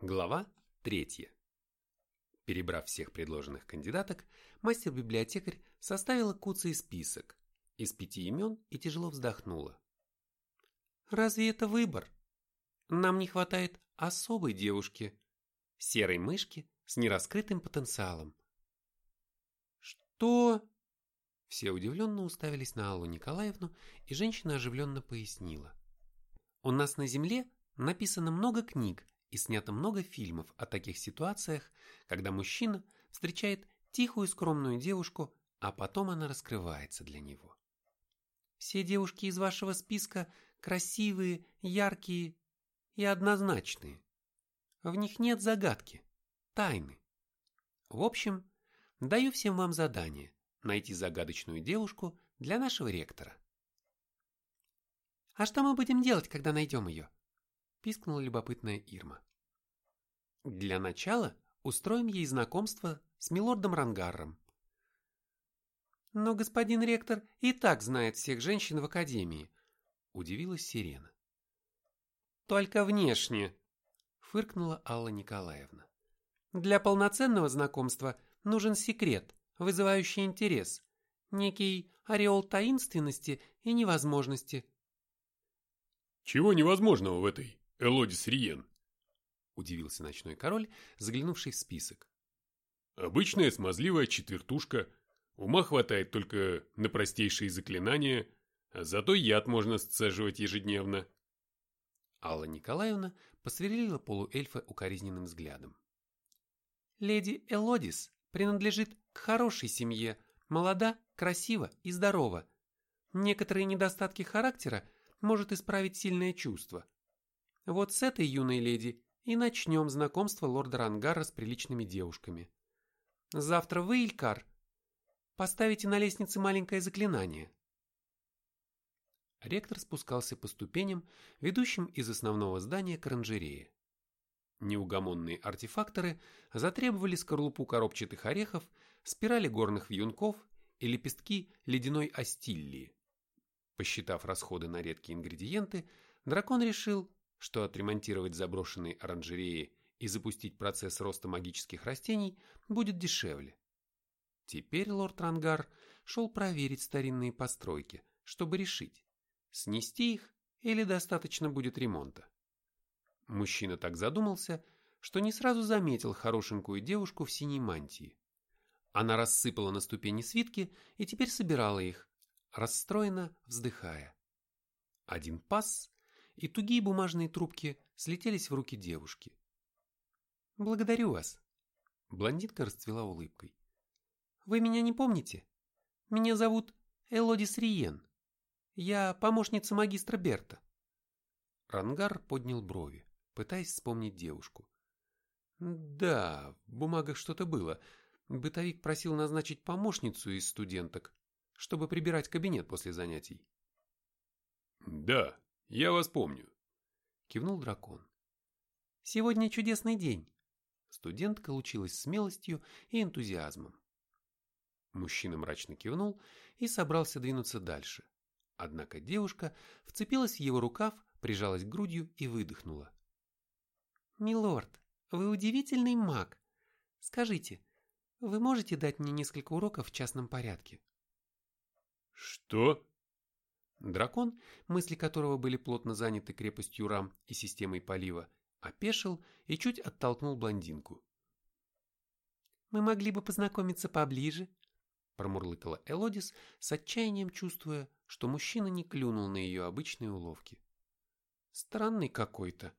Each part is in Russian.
Глава третья. Перебрав всех предложенных кандидаток, мастер-библиотекарь составила куцый список из пяти имен и тяжело вздохнула. «Разве это выбор? Нам не хватает особой девушки, серой мышки с нераскрытым потенциалом». «Что?» Все удивленно уставились на Аллу Николаевну, и женщина оживленно пояснила. «У нас на Земле написано много книг и снято много фильмов о таких ситуациях, когда мужчина встречает тихую скромную девушку, а потом она раскрывается для него. Все девушки из вашего списка красивые, яркие и однозначные. В них нет загадки, тайны. В общем, даю всем вам задание найти загадочную девушку для нашего ректора. «А что мы будем делать, когда найдем ее?» Пискнула любопытная Ирма. Для начала устроим ей знакомство с милордом Рангарром. Но господин ректор и так знает всех женщин в академии, удивилась Сирена. Только внешне, фыркнула Алла Николаевна. Для полноценного знакомства нужен секрет, вызывающий интерес, некий ореол таинственности и невозможности. Чего невозможного в этой Элодис Риен. Удивился ночной король, заглянувший в список. Обычная смазливая четвертушка. Ума хватает только на простейшие заклинания, а зато яд можно сцеживать ежедневно. Алла Николаевна посверлила полуэльфа укоризненным взглядом. «Леди Элодис принадлежит к хорошей семье, молода, красива и здорова. Некоторые недостатки характера может исправить сильное чувство. Вот с этой юной леди и начнем знакомство лорда Рангара с приличными девушками. Завтра вы, Илькар, поставите на лестнице маленькое заклинание. Ректор спускался по ступеням, ведущим из основного здания к оранжерее. Неугомонные артефакторы затребовали скорлупу коробчатых орехов, спирали горных вьюнков и лепестки ледяной астиллии. Посчитав расходы на редкие ингредиенты, дракон решил, что отремонтировать заброшенные оранжереи и запустить процесс роста магических растений будет дешевле. Теперь лорд Рангар шел проверить старинные постройки, чтобы решить, снести их или достаточно будет ремонта. Мужчина так задумался, что не сразу заметил хорошенькую девушку в синей мантии. Она рассыпала на ступени свитки и теперь собирала их, расстроенно вздыхая. Один пас и тугие бумажные трубки слетелись в руки девушки. «Благодарю вас», — блондинка расцвела улыбкой. «Вы меня не помните? Меня зовут Элодис Риен. Я помощница магистра Берта». Рангар поднял брови, пытаясь вспомнить девушку. «Да, в бумагах что-то было. Бытовик просил назначить помощницу из студенток, чтобы прибирать кабинет после занятий». «Да, «Я вас помню», — кивнул дракон. «Сегодня чудесный день». Студентка лучилась смелостью и энтузиазмом. Мужчина мрачно кивнул и собрался двинуться дальше. Однако девушка вцепилась в его рукав, прижалась грудью и выдохнула. «Милорд, вы удивительный маг. Скажите, вы можете дать мне несколько уроков в частном порядке?» «Что?» Дракон, мысли которого были плотно заняты крепостью рам и системой полива, опешил и чуть оттолкнул блондинку. «Мы могли бы познакомиться поближе», промурлыкала Элодис, с отчаянием чувствуя, что мужчина не клюнул на ее обычные уловки. Странный какой-то.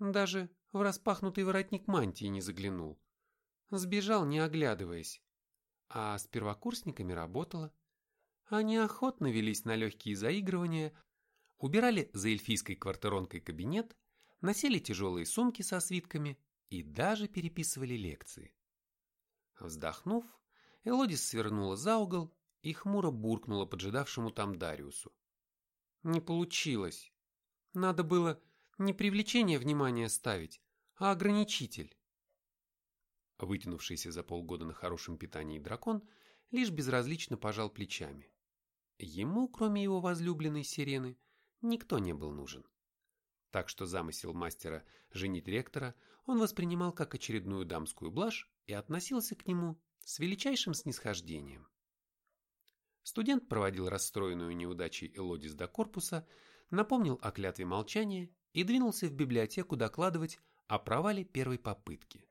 Даже в распахнутый воротник мантии не заглянул. Сбежал, не оглядываясь. А с первокурсниками работала. Они охотно велись на легкие заигрывания, убирали за эльфийской квартиронкой кабинет, носили тяжелые сумки со свитками и даже переписывали лекции. Вздохнув, Элодис свернула за угол и хмуро буркнула поджидавшему там Дариусу. Не получилось. Надо было не привлечение внимания ставить, а ограничитель. Вытянувшийся за полгода на хорошем питании дракон лишь безразлично пожал плечами. Ему, кроме его возлюбленной сирены, никто не был нужен. Так что замысел мастера женить ректора он воспринимал как очередную дамскую блажь и относился к нему с величайшим снисхождением. Студент проводил расстроенную неудачей Элодис до корпуса, напомнил о клятве молчания и двинулся в библиотеку докладывать о провале первой попытки.